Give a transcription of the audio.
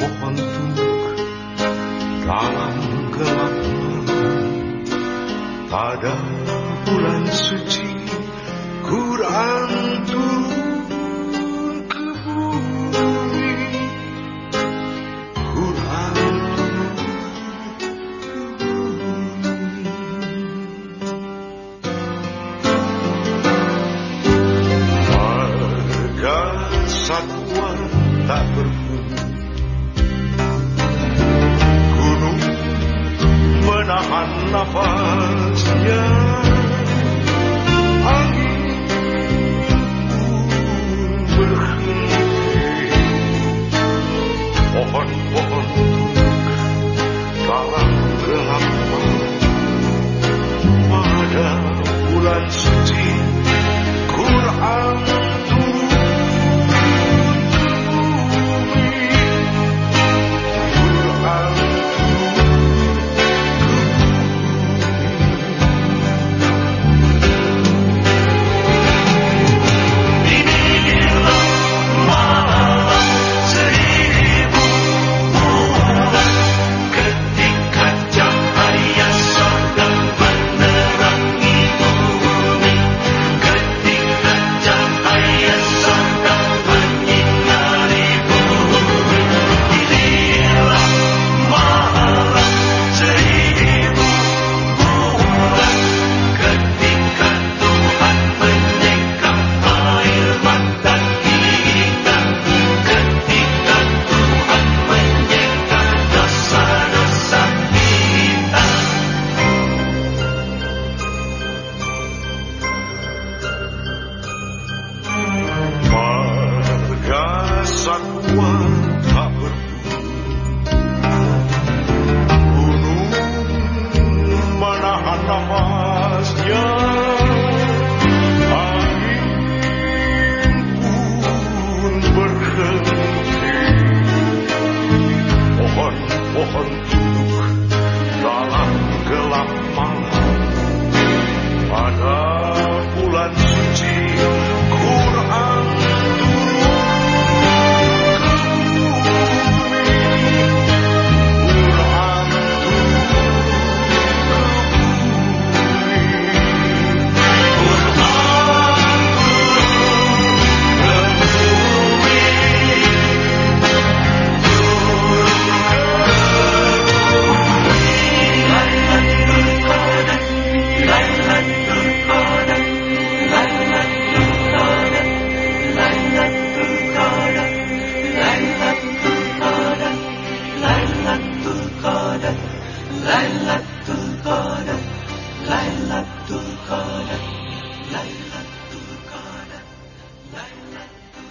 pohon tunduk dalam gelap malam pada bulan suci Quran turun ke bumi Quran turun ke bumi harga satwa tak berfungsi